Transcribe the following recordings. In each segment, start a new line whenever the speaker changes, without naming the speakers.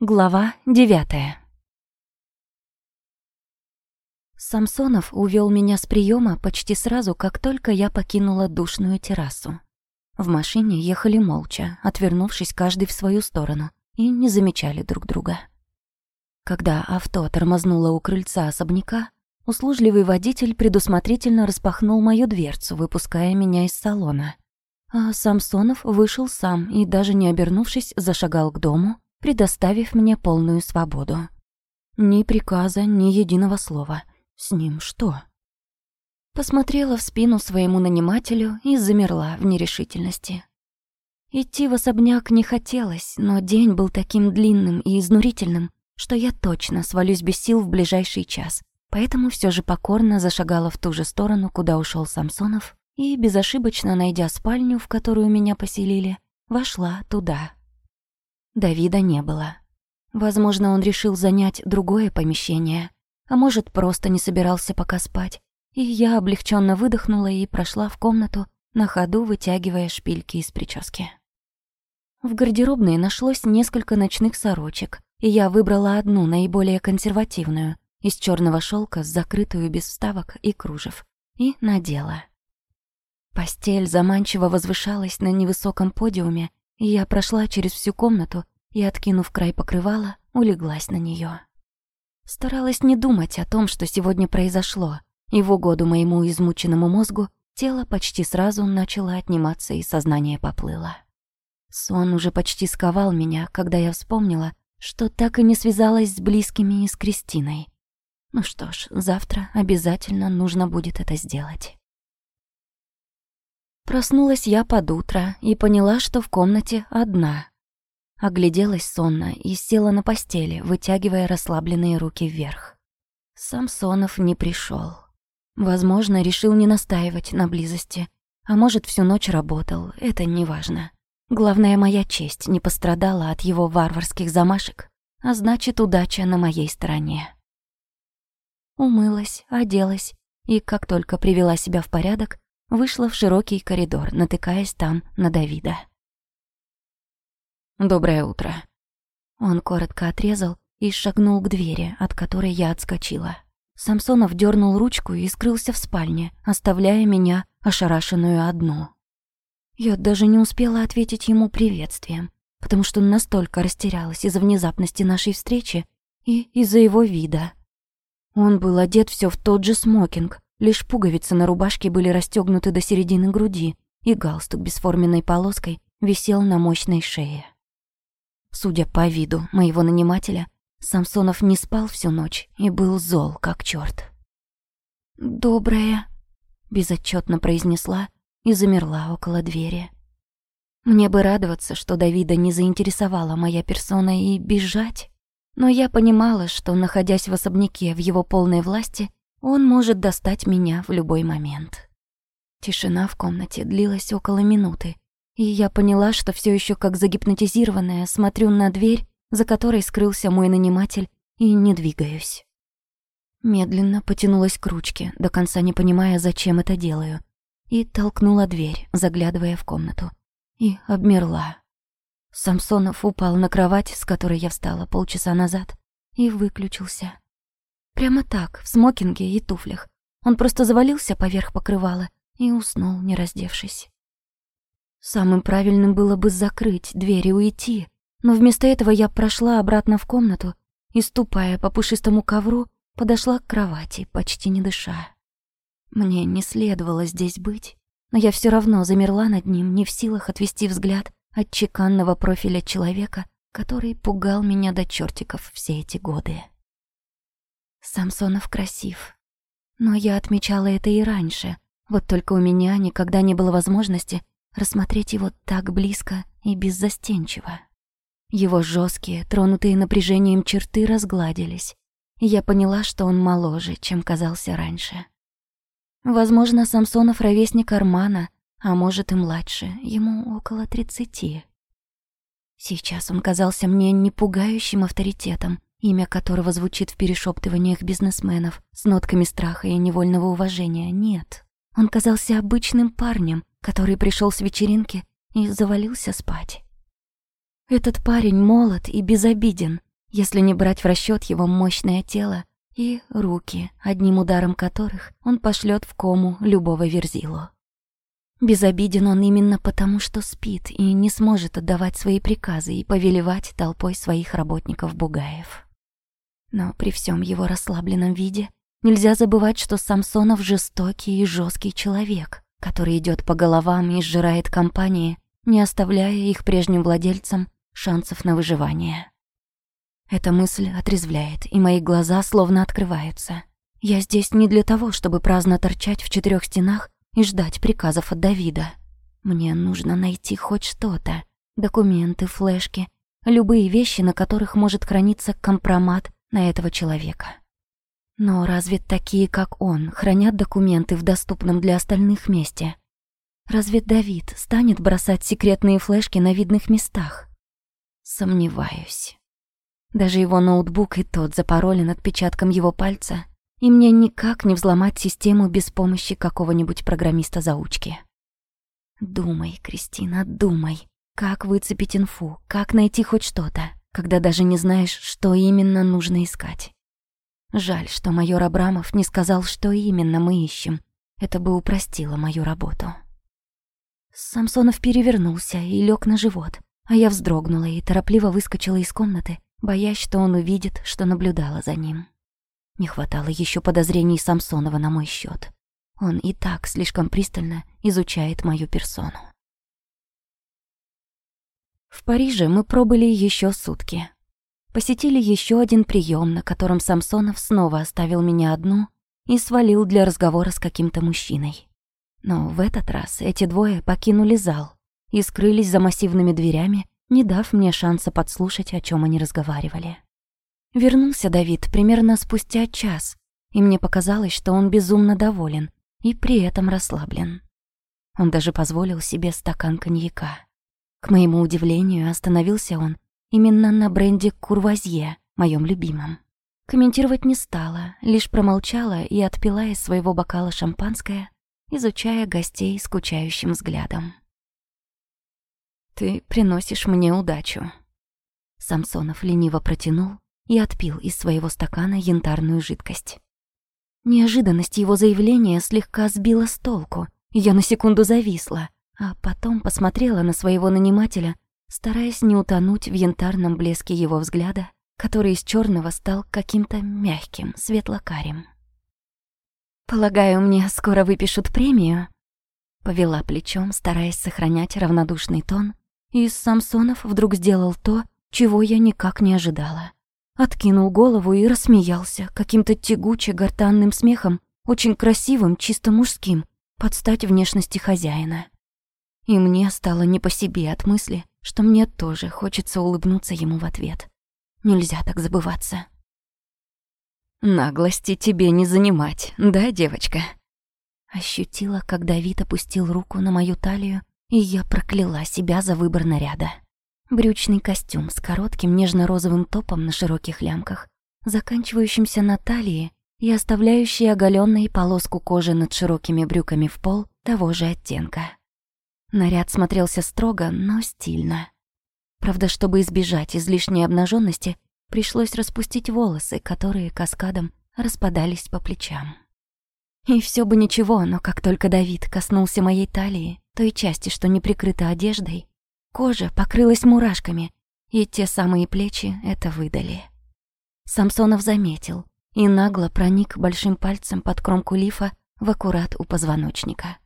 Глава девятая. Самсонов увел меня с приема почти сразу, как только я покинула душную террасу. В машине ехали молча, отвернувшись каждый в свою сторону, и не замечали друг друга. Когда авто тормознуло у крыльца особняка, услужливый водитель предусмотрительно распахнул мою дверцу, выпуская меня из салона. А Самсонов вышел сам и, даже не обернувшись, зашагал к дому, предоставив мне полную свободу. Ни приказа, ни единого слова. С ним что? Посмотрела в спину своему нанимателю и замерла в нерешительности. Идти в особняк не хотелось, но день был таким длинным и изнурительным, что я точно свалюсь без сил в ближайший час. Поэтому все же покорно зашагала в ту же сторону, куда ушел Самсонов, и, безошибочно найдя спальню, в которую меня поселили, вошла туда. Давида не было. Возможно, он решил занять другое помещение, а может, просто не собирался пока спать. И я облегченно выдохнула и прошла в комнату, на ходу вытягивая шпильки из прически. В гардеробной нашлось несколько ночных сорочек, и я выбрала одну, наиболее консервативную, из черного шелка, закрытую без вставок и кружев, и надела. Постель заманчиво возвышалась на невысоком подиуме, я прошла через всю комнату и, откинув край покрывала, улеглась на нее. Старалась не думать о том, что сегодня произошло, и в угоду моему измученному мозгу тело почти сразу начало отниматься и сознание поплыло. Сон уже почти сковал меня, когда я вспомнила, что так и не связалась с близкими и с Кристиной. Ну что ж, завтра обязательно нужно будет это сделать. Проснулась я под утро и поняла, что в комнате одна. Огляделась сонно и села на постели, вытягивая расслабленные руки вверх. Самсонов не пришел. Возможно, решил не настаивать на близости. А может, всю ночь работал, это не важно. Главное, моя честь не пострадала от его варварских замашек, а значит, удача на моей стороне. Умылась, оделась, и как только привела себя в порядок, вышла в широкий коридор, натыкаясь там на Давида.
«Доброе утро».
Он коротко отрезал и шагнул к двери, от которой я отскочила. Самсонов дернул ручку и скрылся в спальне, оставляя меня ошарашенную одну. Я даже не успела ответить ему приветствием, потому что настолько растерялась из-за внезапности нашей встречи и из-за его вида. Он был одет все в тот же смокинг, Лишь пуговицы на рубашке были расстегнуты до середины груди, и галстук бесформенной полоской висел на мощной шее. Судя по виду моего нанимателя, Самсонов не спал всю ночь и был зол, как черт. «Доброе», — безотчетно произнесла и замерла около двери. Мне бы радоваться, что Давида не заинтересовала моя персона и бежать, но я понимала, что, находясь в особняке в его полной власти, он может достать меня в любой момент. Тишина в комнате длилась около минуты, и я поняла, что все еще как загипнотизированная смотрю на дверь, за которой скрылся мой наниматель, и не двигаюсь. Медленно потянулась к ручке, до конца не понимая, зачем это делаю, и толкнула дверь, заглядывая в комнату, и обмерла. Самсонов упал на кровать, с которой я встала полчаса назад, и выключился. Прямо так, в смокинге и туфлях. Он просто завалился поверх покрывала и уснул, не раздевшись. Самым правильным было бы закрыть дверь и уйти, но вместо этого я прошла обратно в комнату и, ступая по пушистому ковру, подошла к кровати, почти не дыша. Мне не следовало здесь быть, но я все равно замерла над ним, не в силах отвести взгляд от чеканного профиля человека, который пугал меня до чертиков все эти годы. Самсонов красив. Но я отмечала это и раньше. Вот только у меня никогда не было возможности рассмотреть его так близко и беззастенчиво. Его жесткие, тронутые напряжением черты разгладились. И я поняла, что он моложе, чем казался раньше. Возможно, Самсонов ровесник Армана, а может и младше, ему около тридцати. Сейчас он казался мне не пугающим авторитетом, имя которого звучит в перешептываниях бизнесменов с нотками страха и невольного уважения, нет. Он казался обычным парнем, который пришел с вечеринки и завалился спать. Этот парень молод и безобиден, если не брать в расчет его мощное тело и руки, одним ударом которых он пошлет в кому любого верзилу. Безобиден он именно потому, что спит и не сможет отдавать свои приказы и повелевать толпой своих работников Бугаев. Но при всем его расслабленном виде нельзя забывать, что Самсонов жестокий и жесткий человек, который идет по головам и сжирает компании, не оставляя их прежним владельцам шансов на выживание. Эта мысль отрезвляет, и мои глаза словно открываются. Я здесь не для того, чтобы праздно торчать в четырех стенах и ждать приказов от Давида. Мне нужно найти хоть что-то. Документы, флешки, любые вещи, на которых может храниться компромат на этого человека. Но разве такие, как он, хранят документы в доступном для остальных месте? Разве Давид станет бросать секретные флешки на видных местах? Сомневаюсь. Даже его ноутбук и тот запаролен отпечатком его пальца, и мне никак не взломать систему без помощи какого-нибудь программиста-заучки. Думай, Кристина, думай. Как выцепить инфу, как найти хоть что-то, когда даже не знаешь, что именно нужно искать. Жаль, что майор Абрамов не сказал, что именно мы ищем. Это бы упростило мою работу. Самсонов перевернулся и лег на живот, а я вздрогнула и торопливо выскочила из комнаты, боясь, что он увидит, что наблюдала за ним. Не хватало еще подозрений Самсонова на мой счет. Он и так слишком пристально изучает мою персону. В Париже мы пробыли еще сутки. Посетили еще один прием, на котором Самсонов снова оставил меня одну и свалил для разговора с каким-то мужчиной. Но в этот раз эти двое покинули зал и скрылись за массивными дверями, не дав мне шанса подслушать, о чем они разговаривали. Вернулся Давид примерно спустя час, и мне показалось, что он безумно доволен и при этом расслаблен. Он даже позволил себе стакан коньяка. К моему удивлению, остановился он именно на бренде «Курвазье», моем любимом. Комментировать не стала, лишь промолчала и отпила из своего бокала шампанское, изучая гостей скучающим взглядом. «Ты приносишь мне удачу». Самсонов лениво протянул и отпил из своего стакана янтарную жидкость. Неожиданность его заявления слегка сбила с толку, я на секунду зависла, а потом посмотрела на своего нанимателя, стараясь не утонуть в янтарном блеске его взгляда, который из черного стал каким-то мягким, светло-карим. «Полагаю, мне скоро выпишут премию?» Повела плечом, стараясь сохранять равнодушный тон, и Самсонов вдруг сделал то, чего я никак не ожидала. Откинул голову и рассмеялся каким-то тягуче-гортанным смехом, очень красивым, чисто мужским, под стать внешности хозяина. И мне стало не по себе от мысли, что мне тоже хочется улыбнуться ему в ответ. Нельзя так забываться. «Наглости тебе не занимать, да, девочка?» Ощутила, как Давид опустил руку на мою талию и я прокляла себя за выбор наряда. Брючный костюм с коротким нежно-розовым топом на широких лямках, заканчивающимся на талии и оставляющий оголенной полоску кожи над широкими брюками в пол того же оттенка. Наряд смотрелся строго, но стильно. Правда, чтобы избежать излишней обнаженности, пришлось распустить волосы, которые каскадом распадались по плечам. И все бы ничего, но как только Давид коснулся моей талии, той части, что не прикрыта одеждой, кожа покрылась мурашками, и те самые плечи это выдали. Самсонов заметил и нагло проник большим пальцем под кромку лифа в аккурат у позвоночника.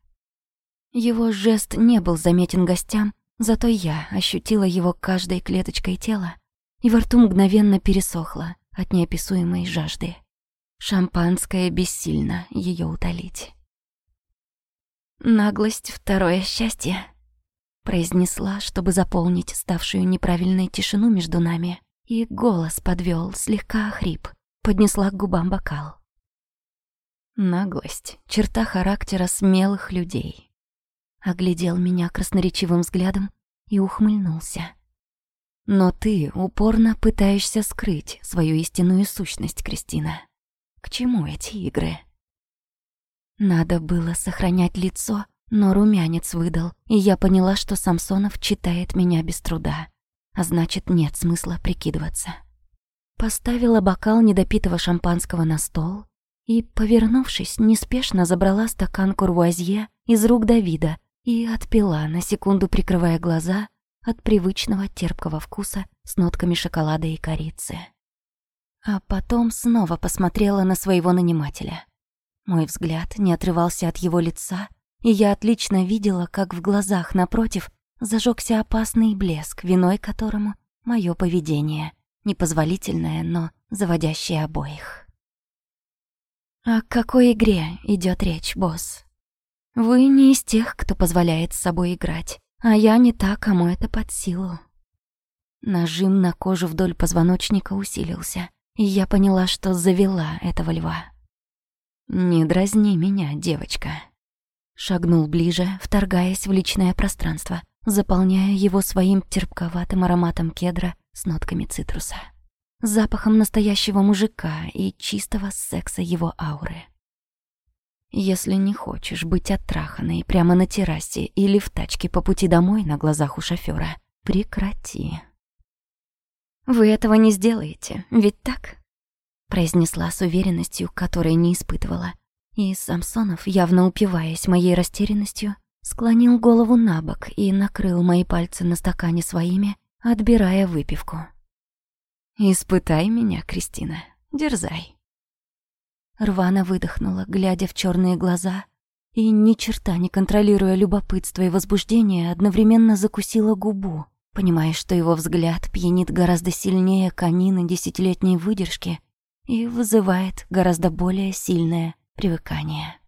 Его жест не был заметен гостям, зато я ощутила его каждой клеточкой тела, и во рту мгновенно пересохло от неописуемой жажды. Шампанское бессильно ее утолить. «Наглость — второе счастье», — произнесла, чтобы заполнить ставшую неправильной тишину между нами, и голос подвел, слегка охрип, поднесла к губам бокал. Наглость — черта характера смелых людей. Оглядел меня красноречивым взглядом и ухмыльнулся. Но ты упорно пытаешься скрыть свою истинную сущность, Кристина. К чему эти игры? Надо было сохранять лицо, но румянец выдал, и я поняла, что Самсонов читает меня без труда. А значит, нет смысла прикидываться. поставила бокал недопитого шампанского на стол и, повернувшись, неспешно забрала стакан курвуазье из рук Давида и отпила, на секунду прикрывая глаза от привычного терпкого вкуса с нотками шоколада и корицы. А потом снова посмотрела на своего нанимателя. Мой взгляд не отрывался от его лица, и я отлично видела, как в глазах напротив зажегся опасный блеск, виной которому мое поведение, непозволительное, но заводящее обоих. О какой игре идет речь, босс? Вы не из тех, кто позволяет с собой играть, а я не та, кому это под силу. Нажим на кожу вдоль позвоночника усилился, и я поняла, что завела этого льва. «Не дразни меня, девочка». Шагнул ближе, вторгаясь в личное пространство, заполняя его своим терпковатым ароматом кедра с нотками цитруса. Запахом настоящего мужика и чистого секса его ауры. Если не хочешь быть оттраханной прямо на террасе или в тачке по пути домой на глазах у шофера, прекрати. «Вы этого не сделаете, ведь так?» произнесла с уверенностью, которой не испытывала. И Самсонов, явно упиваясь моей растерянностью, склонил голову на бок и накрыл мои пальцы на стакане своими, отбирая выпивку. «Испытай меня, Кристина, дерзай». Рвано выдохнула, глядя в черные глаза, и, ни черта не контролируя любопытство и возбуждение, одновременно закусила губу, понимая, что его взгляд пьянит гораздо сильнее конины десятилетней выдержки и вызывает гораздо более сильное привыкание.